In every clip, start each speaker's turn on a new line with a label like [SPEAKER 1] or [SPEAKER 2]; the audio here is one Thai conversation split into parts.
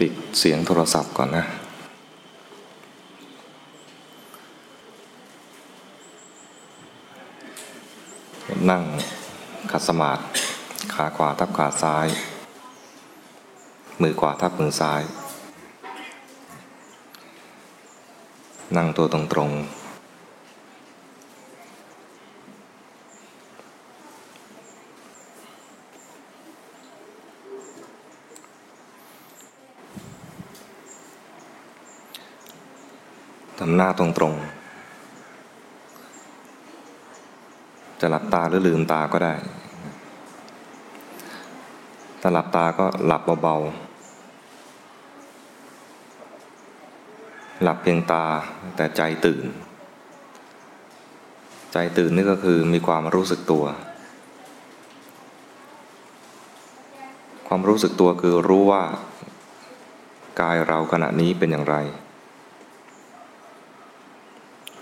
[SPEAKER 1] ปิดเสียงโทรศัพท์ก่อนนะ นั่งขัดสมาธิขาขวาทับขาซ้าย มือขวาทับมือซ้าย นั่งตัวตรงๆำหน้าตรงๆ จะหลับตาหรือลืมตาก็ได้ถ้าหลับตาก็หลับเบาๆ หลับเพียงตาแต่ใจตื่น ใจตื่นนี่ก็คือมีความรู้สึกตัว ความรู้สึกตัวคือรู้ว่ากายเราขณะนี้เป็นอย่างไร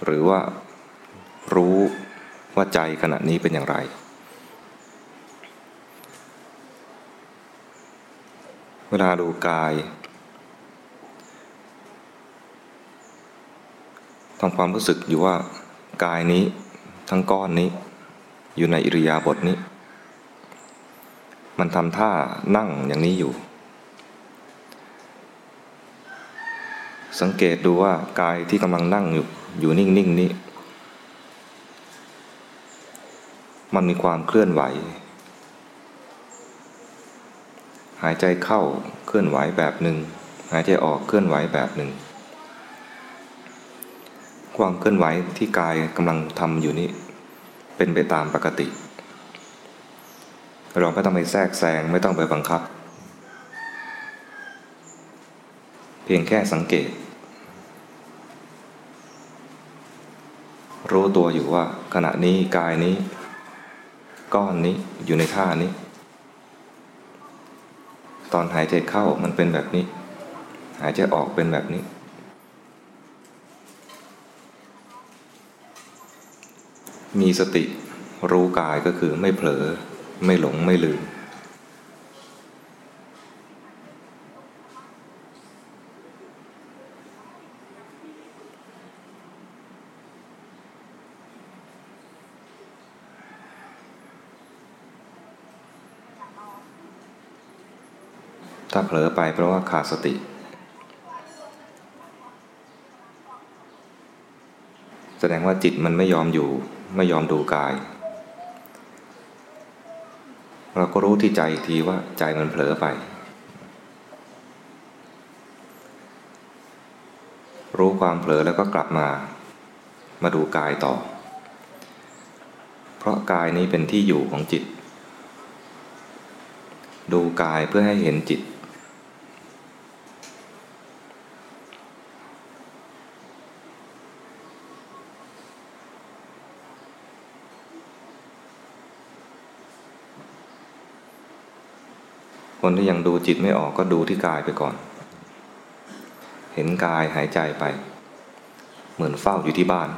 [SPEAKER 1] หรือว่ารู้ว่าใจขณะนี้เป็นอย่างไร เวลาดูกายทำความรู้สึกอยู่ว่ากายนี้ทั้งก้อนนี้ อยู่ในอิริยาบถนี้ มันทำท่านั่งอย่างนี้อยู่ สังเกตดูว่ากายที่กำลังนั่งอยู่ อยู่นิ่งๆนนี้ มันมีความเคลื่อนไหว หายใจเข้าเคลื่อนไหวแบบหนึ่งหายใจออกเคลื่อนไหวแบบหนึ่งความเคลื่อนไหวที่กายกำลังทำอยู่นี้ เป็นไปตามปกติ เราไม่ต้องไปแทรกแซงไม่ต้องไปบังคับ เพียงแค่สังเกต รู้ตัวอยู่ว่า ขณะนี้กายนี้ ก้อนนี้อยู่ในท่านี้ ตอนหายใจเข้ามันเป็นแบบนี้ หายใจออกเป็นแบบนี้ มีสติรู้กายก็คือไม่เผลอไม่หลงไม่ลืม ถ้าเผลอไปเพราะว่าขาดสติ แสดงว่าจิตมันไม่ยอมอยู่ไม่ยอมดูกาย เราก็รู้ที่ใจทีว่าใจมันเผลอไป รู้ความเผลอแล้วก็กลับมา มาดูกายต่อ เพราะกายนี้เป็นที่อยู่ของจิตดูกายเพื่อให้เห็นจิต คนที่ยังดูจิตไม่ออกก็ดูที่กายไปก่อน เห็นกายหายใจไป เหมือนเฝ้าอยู่ที่บ้าน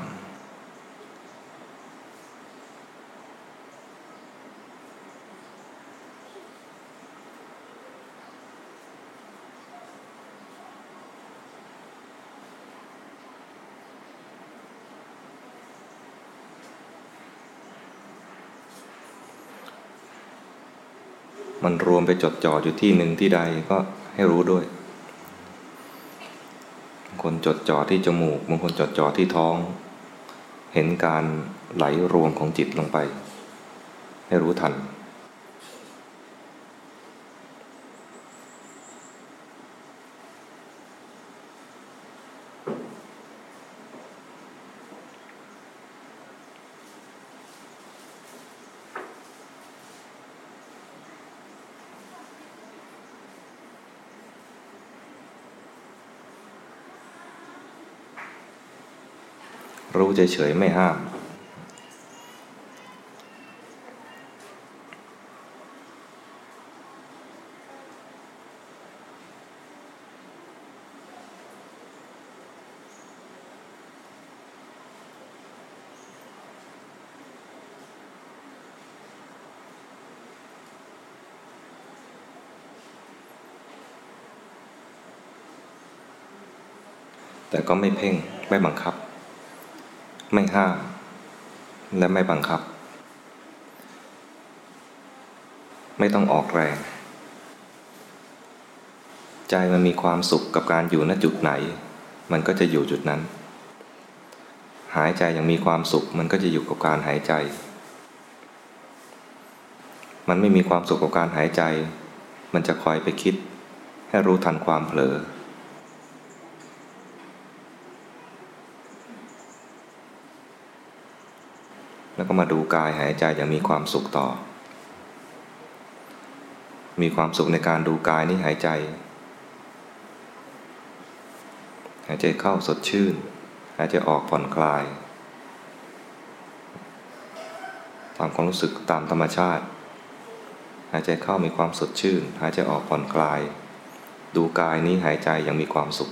[SPEAKER 1] มันรวมไปจดจ่ออยู่ที่หนึ่งที่ใดก็ให้รู้ด้วยคนจดจ่อที่จมูกบางคนจดจ่อที่ท้อง เห็นการไหลรวมของจิตลงไป ให้รู้ทัน เฉยๆไม่ห้าม แต่ก็ไม่เพ่งไม่บังคับ ไม่ห้ามและไม่บังคับ ไม่ต้องออกแรง ใจมันมีความสุขกับการอยู่ณจุดไหน มันก็จะอยู่จุดนั้น หายใจยังมีความสุขมันก็จะอยู่กับการหายใจ มันไม่มีความสุขกับการหายใจ มันจะคอยไปคิด ให้รู้ทันความเผลอ แล้วก็มาดูกายหายใจอย่างมีความสุขต่อ มีความสุขในการดูกายนี้หายใจ หายใจเข้าสดชื่น หายใจออกผ่อนคลาย ตามความรู้สึกตามธรรมชาติ หายใจเข้ามีความสดชื่น หายใจออกผ่อนคลาย ดูกายนี้หายใจอย่างมีความสุข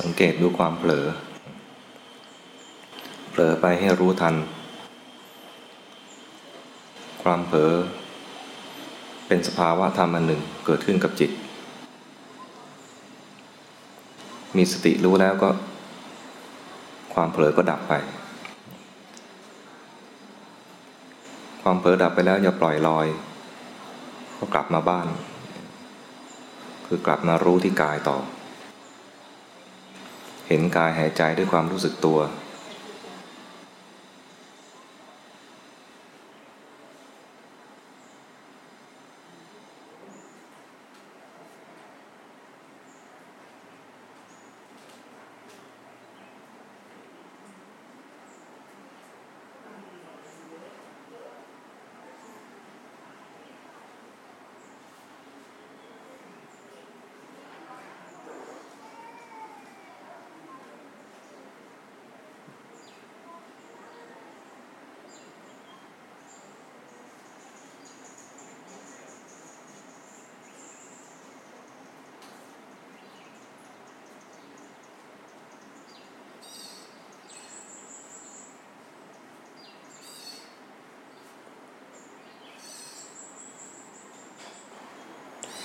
[SPEAKER 1] สังเกตดูความเผลอ เผลอไปให้รู้ทัน ความเผลอ เป็นสภาวะธรรมอันหนึ่งเกิดขึ้นกับจิต มีสติรู้แล้วก็ ความเผลอก็ดับไป ความเผลอดับไปแล้วอย่าปล่อยลอย ก็กลับมาบ้าน คือกลับมารู้ที่กายต่อ เห็นกายหายใจด้วยความรู้สึกตัว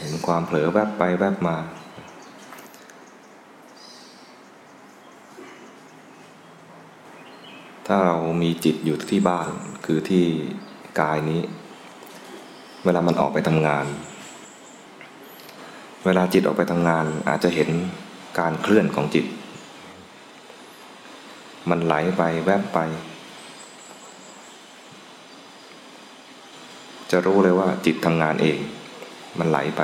[SPEAKER 1] เห็นความเผลอแวบไปแวบมา ถ้าเรามีจิตอยู่ที่บ้านคือที่กายนี้ เวลามันออกไปทำงาน เวลาจิตออกไปทำงานอาจจะเห็นการเคลื่อนของจิต มันไหลไปแวบไปจะรู้เลยว่าจิตทำงานเอง มันไหลไป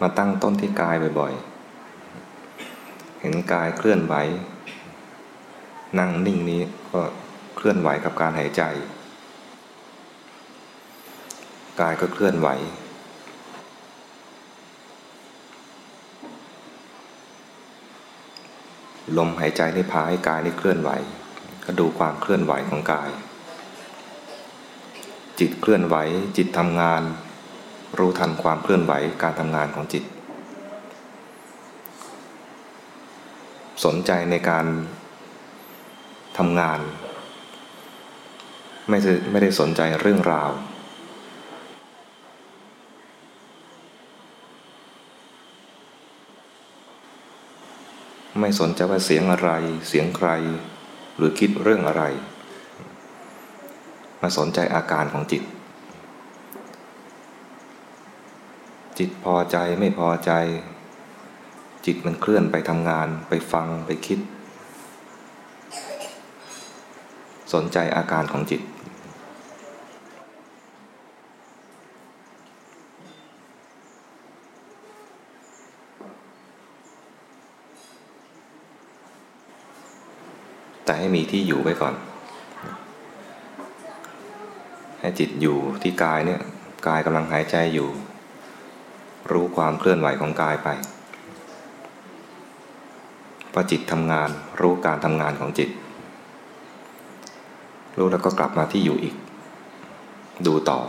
[SPEAKER 1] มาตั้งต้นที่กายบ่อยๆ เห็นกายเคลื่อนไหว นั่งนิ่งนี้ก็เคลื่อนไหวกับการหายใจ กายก็เคลื่อนไหว ลมหายใจนี่พาให้กายนี่เคลื่อนไหว ก็ดูความเคลื่อนไหวของกาย จิตเคลื่อนไหวจิตทำงาน รู้ทันความเคลื่อนไหวการทำงานของจิต สนใจในการทำงาน ไม่ได้ไม่ได้สนใจเรื่องราว ไม่สนใจว่าเสียงอะไร เสียงใคร หรือคิดเรื่องอะไร มาสนใจอาการของจิต จิตพอใจไม่พอใจ จิตมันเคลื่อนไปทำงานไปฟังไปคิด สนใจอาการของจิต แต่ให้มีที่อยู่ไว้ก่อน ให้จิตอยู่ที่กายเนี่ย กายกำลังหายใจอยู่ รู้ความเคลื่อนไหวของกายไปพอจิตทำงานรู้การทำงานของจิต รู้แล้วก็กลับมาที่อยู่อีก ดูต่อ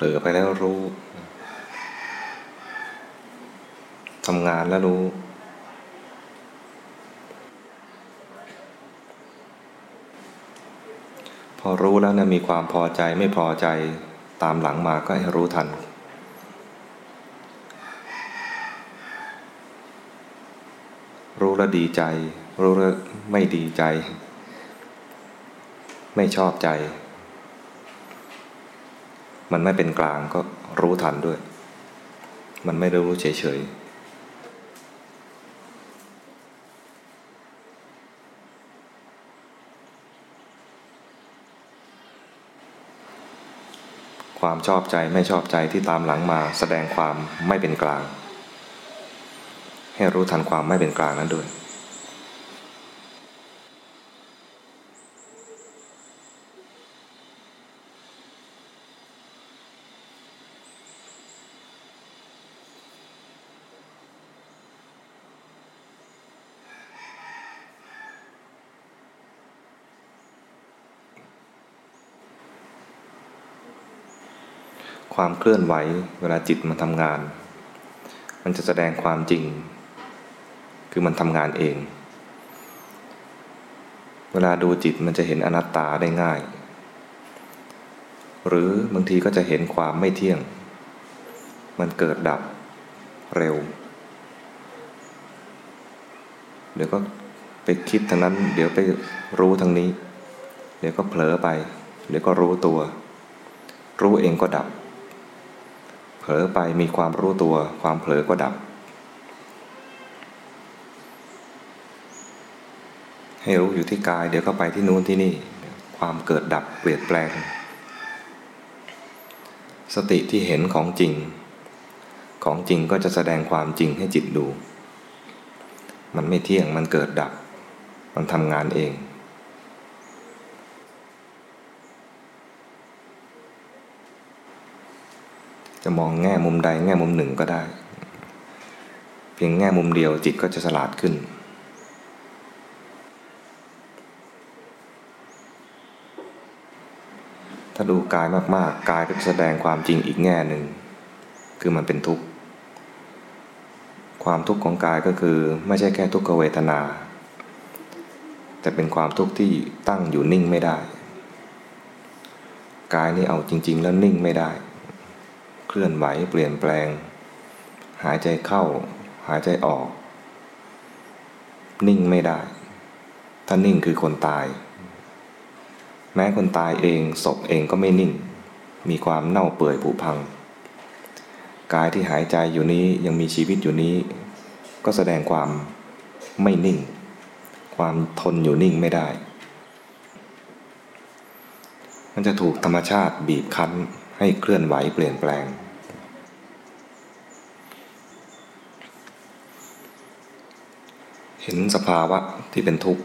[SPEAKER 1] ผลอไปแล้วรู้ทำงานแล้วรู้ พอรู้แล้วนะมีความพอใจไม่พอใจตามหลังมาก็ให้รู้ทัน รู้แล้วดีใจ รู้แล้วไม่ดีใจ ไม่ชอบใจ มันไม่เป็นกลางก็รู้ทันด้วย มันไม่รู้เฉยๆความชอบใจไม่ชอบใจที่ตามหลังมาแสดงความไม่เป็นกลาง ให้รู้ทันความไม่เป็นกลางนั้นด้วย เคลื่อนไหว เวลาจิตมันทำงาน มันจะแสดงความจริง คือมันทำงานเอง เวลาดูจิตมันจะเห็นอนัตตาได้ง่าย หรือบางทีก็จะเห็นความไม่เที่ยง มันเกิดดับเร็ว เดี๋ยวก็ไปคิดทางนั้น เดี๋ยวไปรู้ทางนี้ เดี๋ยวก็เผลอไป เดี๋ยวก็รู้ตัว รู้เองก็ดับ ผลอไปมีความรู้ตัวความเผลอก็ดับ ให้รู้อยู่ที่กายเดี๋ยวก็ไปที่นู้นที่นี่ ความเกิดดับเปลี่ยนแปลง สติที่เห็นของจริง ของจริงก็จะแสดงความจริงให้จิตดู มันไม่เที่ยงมันเกิดดับ มันทำงานเอง จะมองแง่มุมใดแง่มุมหนึ่งก็ได้ เพียงแง่มุมเดียวจิตก็จะฉลาดขึ้น ถ้าดูกายมากๆ กายก็จะแสดงความจริงอีกแง่หนึ่ง คือมันเป็นทุกข์ ความทุกข์ของกายก็คือไม่ใช่แค่ทุกขเวทนา แต่เป็นความทุกข์ที่ตั้งอยู่นิ่งไม่ได้ กายนี่เอาจริง ๆ แล้วนิ่งไม่ได้ เคลื่อนไหวเปลี่ยนแปลง หายใจเข้า หายใจออก นิ่งไม่ได้ ถ้านิ่งคือคนตาย แม้คนตายเองศพเองก็ไม่นิ่ง มีความเน่าเปื่อยผุพัง กายที่หายใจอยู่นี้ยังมีชีวิตอยู่นี้ ก็แสดงความไม่นิ่ง ความทนอยู่นิ่งไม่ได้ มันจะถูกธรรมชาติบีบคั้น ให้เคลื่อนไหวเปลี่ยนแปลง เห็นสภาวะที่เป็นทุกข์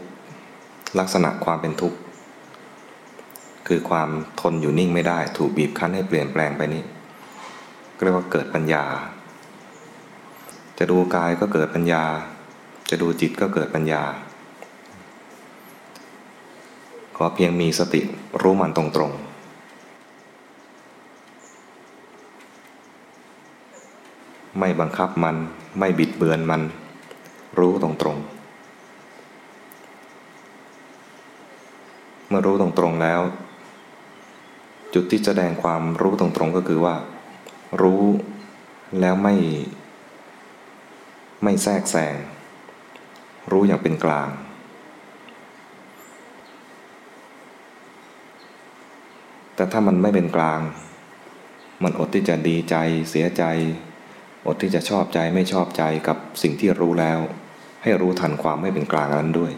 [SPEAKER 1] ลักษณะความเป็นทุกข์ คือความทนอยู่นิ่งไม่ได้ ถูกบีบคั้นให้เปลี่ยนแปลงไปนี้เรียกว่าเกิดปัญญา จะดูกายก็เกิดปัญญา จะดูจิตก็เกิดปัญญาขอเพียงมีสติรู้มันตรงๆ ไม่บังคับมัน ไม่บิดเบือนมัน รู้ตรงๆ เมื่อรู้ตรงๆแล้ว จุดที่แสดงความรู้ตรงๆก็คือว่า รู้แล้วไม่ ไม่แทรกแซงรู้อย่างเป็นกลางแต่ถ้ามันไม่เป็นกลาง มันอดที่จะดีใจเสียใจ อดที่จะชอบใจไม่ชอบใจกับสิ่งที่รู้แล้ว ให้รู้ทันความไม่เป็นกลางนั้นด้วย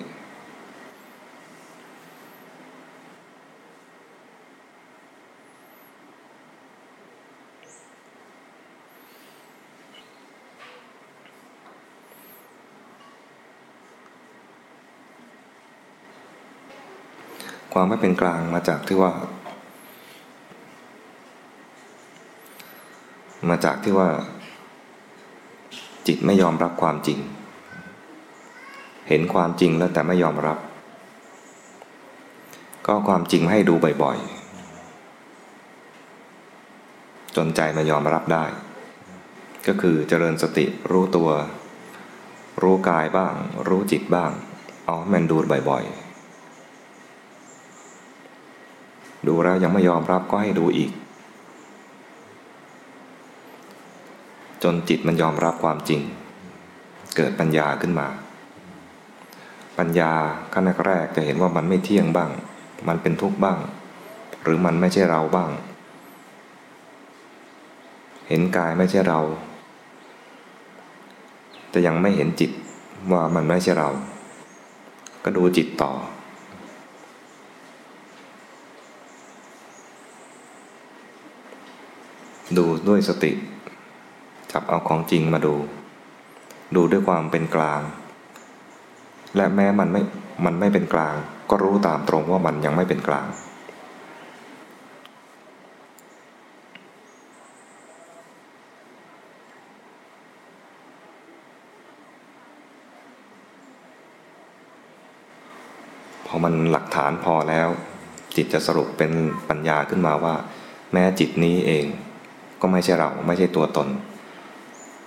[SPEAKER 1] ความไม่เป็นกลางมาจากที่ว่ามาจากที่ว่า จิตไม่ยอมรับความจริง เห็นความจริงแล้วแต่ไม่ยอมรับ ก็ความจริงให้ดูบ่อยๆจจนใจมายอมรับได้ ก็คือเจริญสติรู้ตัว รู้กายบ้าง รู้จิตบ้าง เอาให้มันดูบ่อยๆ ดูแล้วยังไม่ยอมรับก็ให้ดูอีก จนจิตมันยอมรับความจริง เกิดปัญญาขึ้นมา ปัญญาขั้นแรกจะเห็นว่ามันไม่เที่ยงบ้าง มันเป็นทุกข์บ้าง หรือมันไม่ใช่เราบ้าง เห็นกายไม่ใช่เรา แต่ยังไม่เห็นจิตว่ามันไม่ใช่เรา ก็ดูจิตต่อดูด้วยสติับเอาของจริงมาดู ดูด้วยความเป็นกลาง และแม้มันไม่มันไม่เป็นกลาง ก็รู้ตามตรงว่ามันยังไม่เป็นกลาง พอมันหลักฐานพอแล้ว จิตจะสรุปเป็นปัญญาขึ้นมาว่า แม้จิตนี้เองก็ไม่ใช่เราไม่ใช่ตัวตน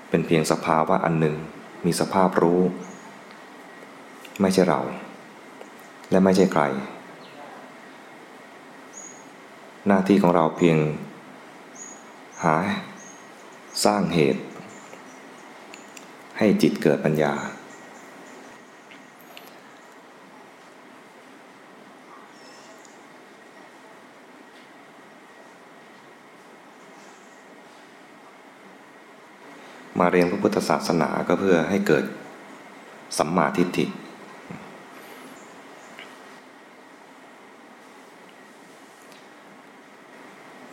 [SPEAKER 1] เป็นเพียงสภาวะอันหนึ่ง มีสภาพรู้ ไม่ใช่เรา และไม่ใช่ใคร หน้าที่ของเราเพียง หา สร้างเหตุ ให้จิตเกิดปัญญา มาเรียนพระพุทธศาสนาก็เพื่อให้เกิดสัมมาทิฏฐิ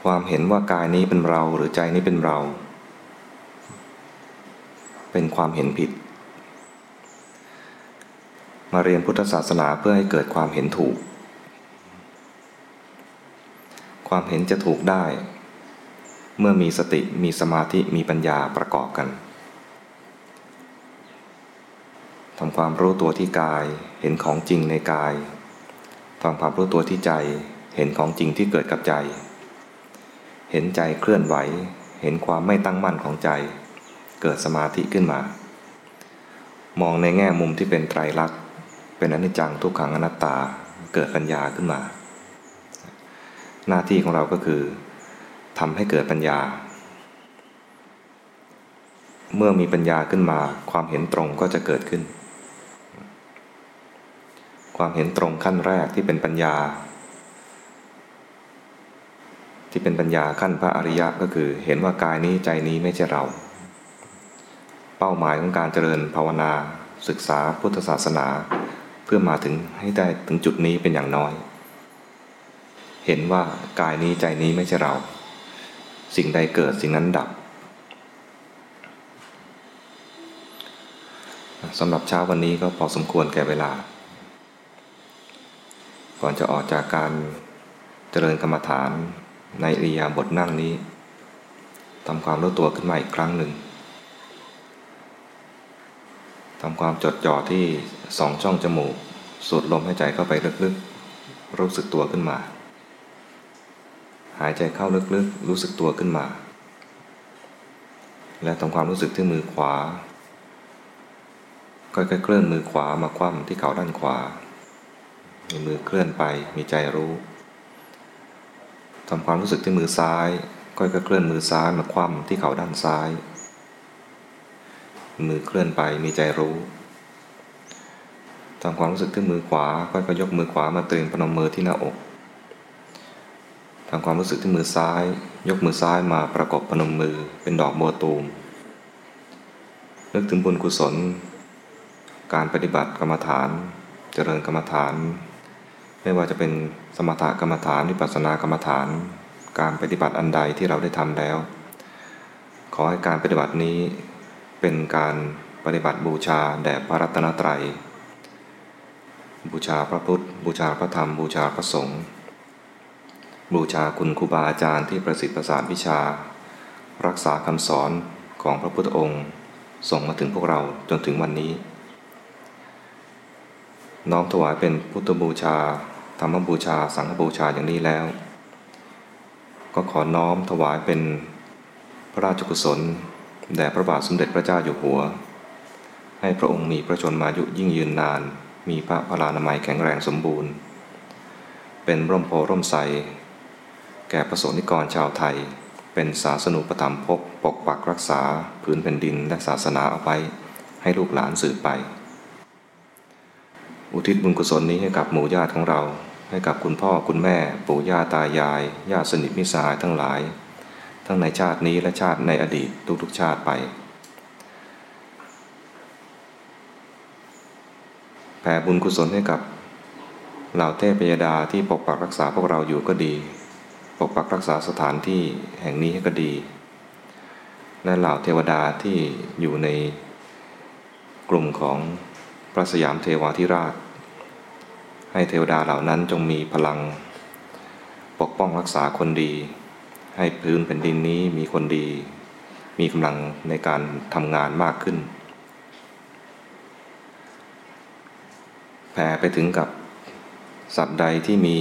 [SPEAKER 1] ความเห็นว่ากายนี้เป็นเราหรือใจนี้เป็นเรา เป็นความเห็นผิด มาเรียนพุทธศาสนาเพื่อให้เกิดความเห็นถูก ความเห็นจะถูกได้ เมื่อมีสติมีสมาธิมีปัญญาประกอบกันทำความรู้ตัวที่กายเห็นของจริงในกายทำความรู้ตัวที่ใจเห็นของจริงที่เกิดกับใจ เห็นใจเคลื่อนไหว เห็นความไม่ตั้งมั่นของใจ เกิดสมาธิขึ้นมา มองในแง่มุมที่เป็นไตรลักษณ์ เป็นอนิจจังทุกขังอนัตตาเกิดปัญญาขึ้นมา หน้าที่ของเราก็คือ ทำให้เกิดปัญญา เมื่อมีปัญญาขึ้นมา ความเห็นตรงก็จะเกิดขึ้น ความเห็นตรงขั้นแรกที่เป็นปัญญา ที่เป็นปัญญาขั้นพระอริยะก็คือ เห็นว่ากายนี้ใจนี้ไม่ใช่เรา เป้าหมายของการเจริญภาวนาศึกษาพุทธศาสนา เพื่อมาถึงให้ได้ถึงจุดนี้เป็นอย่างน้อย เห็นว่ากายนี้ใจนี้ไม่ใช่เรา สิ่งใดเกิดสิ่งนั้นดับสำหรับเช้าวันนี้ก็พอสมควรแก่เวลา ก่อนจะออกจากการเจริญกรรมฐานในอิริยาบถนั่งนี้ทำความรู้ตัวขึ้นมาอีกครั้งหนึ่งทำความจดจ่อที่สองช่องจมูก สูดลมให้ใจเข้าไปลึกๆ รู้สึกตัวขึ้นมา หายใจเข้าลึกๆ รู้สึกตัวขึ้นมา และทำความรู้สึกที่มือขวาค่อยๆเคลื่อนมือขวามาคว่ำที่เข่าด้านขวา มีมือเคลื่อนไปมีใจรู้ทำความรู้สึกที่มือซ้ายค่อยๆเคลื่อนมือซ้ายมาคว่ำที่เข่าด้านซ้าย มือเคลื่อนไปมีใจรู้ทำความรู้สึกที่มือขวาค่อยๆยกมือขวามาเตรียมพนมมือที่หน้าอก ทำความรู้สึกที่มือซ้าย ยกมือซ้ายมาประกบพนมมือเป็นดอกบัวตูม นึกถึงบุญกุศล การปฏิบัติกรรมฐาน เจริญกรรมฐาน ไม่ว่าจะเป็นสมถกรรมฐานวิปัสสนากรรมฐาน การปฏิบัติอันใดที่เราได้ทำแล้ว ขอให้การปฏิบัตินี้เป็นการปฏิบัติบูชาแด่พระรัตนตรัย บูชาพระพุทธ บูชาพระธรรม บูชาพระสงฆ์ บูชาคุณครูบาอาจารย์ที่ประสิทธิ์ประสานวิชา รักษาคำสอนของพระพุทธองค์ ส่งมาถึงพวกเราจนถึงวันนี้ น้อมถวายเป็นพุทธบูชา ธรรมบูชา สังฆบูชาอย่างนี้แล้ว ก็ขอน้อมถวายเป็นพระราชกุศลแด่พระบาทสมเด็จพระเจ้าอยู่หัว ให้พระองค์มีพระชนมายุยิ่งยืนนาน มีพระพลานามัยแข็งแรงสมบูรณ์ เป็นร่มโพร่มใส แก่ประสนิกรชาวไทย เป็นศาสนุปถัมภกปกปักรักษาพื้นแผ่นดินและศาสนาเอาไว้ให้ลูกหลานสืบไป อุทิศบุญกุศลนี้ให้กับหมู่ญาติของเรา ให้กับคุณพ่อคุณแม่ ปู่ย่าตายายญาติสนิทมิตรสหายทั้งหลาย ทั้งในชาตินี้และชาติในอดีตทุกๆชาติไปแผ่บุญกุศลให้กับเหล่าเทพยดาที่ปกปักรักษาพวกเราอยู่ก็ดี ปกปักรักษาสถานที่แห่งนี้ก็ดี และเหล่าเทวดาที่อยู่ในกลุ่มของพระสยามเทวาธิราช ให้เทวดาเหล่านั้นจงมีพลัง ปกป้องรักษาคนดี ให้พื้นแผ่นดินนี้มีคนดี มีกำลังในการทำงานมากขึ้น แผ่ไปถึงกับสัตว์ใดที่มี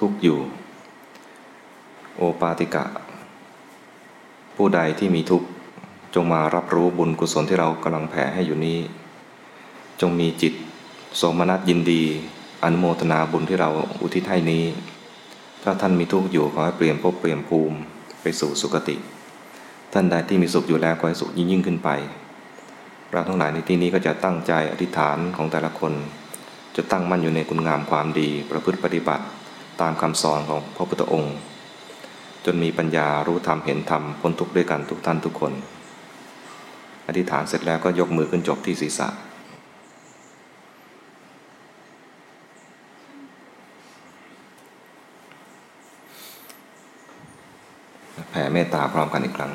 [SPEAKER 1] ทุกข์อยู่ โอปาติกะ ผู้ใดที่มีทุกข์จงมารับรู้บุญกุศลที่เรากำลังแผ่ให้อยู่นี้ จงมีจิตสมนัสยินดี อนุโมทนาบุญที่เราอุทิศให้นี้ ถ้าท่านมีทุกข์อยู่ขอให้เปลี่ยนภพเปลี่ยนภูมิไปสู่สุคติ ท่านใดที่มีสุขอยู่แล้วขอให้สุขยิ่งยิ่งขึ้นไป เราทั้งหลายในที่นี้ก็จะตั้งใจอธิษฐานของแต่ละคน จะตั้งมั่นอยู่ในคุณงามความดีประพฤติปฏิบัติตามคำสอนของพระพุทธองค์ จนมีปัญญารู้ธรรมเห็นธรรมพ้นทุกข์ด้วยกันทุกท่านทุกคน อธิษฐานเสร็จแล้วก็ยกมือขึ้นจบที่ศีรษะ แผ่เมตตาพร้อมกันอีกครั้ง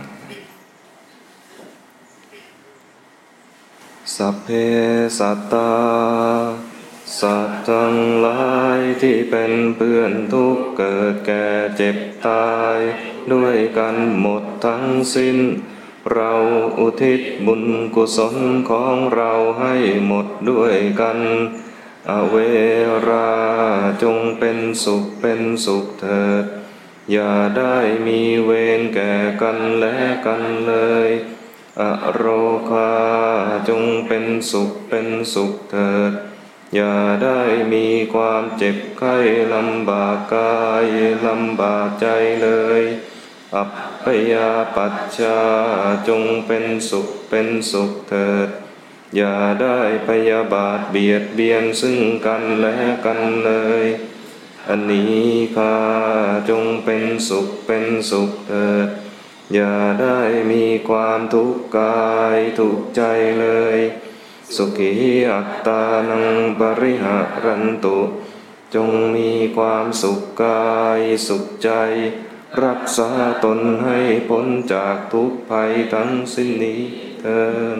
[SPEAKER 1] สัพเพสัตตา สัตว์ทั้งหลายที่เป็นเพื่อนทุกเกิดแก่เจ็บตาย ด้วยกันหมดทั้งสิ้น เราอุทิศบุญกุศลของเราให้หมดด้วยกัน อเวราจงเป็นสุขเป็นสุขเถิด อย่าได้มีเวรแก่กันและกันเลยอโรคาจงเป็นสุขเป็นสุขเถิด อย่าได้มีความเจ็บไข้ลำบากกายลำบากใจเลย อัปยาปัจชาจงเป็นสุขเป็นสุขเถิด อย่าได้พยาบาทเบียดเบียนซึ่งกันและกันเลย อันนี้ข้าจงเป็นสุขเป็นสุขเถิด อย่าได้มีความทุกข์กายทุกข์ใจเลย สุขีอัตตานังปริหารันตุ จงมีความสุขกายสุขใจ รักษาตนให้พ้นจากทุกภัยทั้งสิ้นนี้เถิด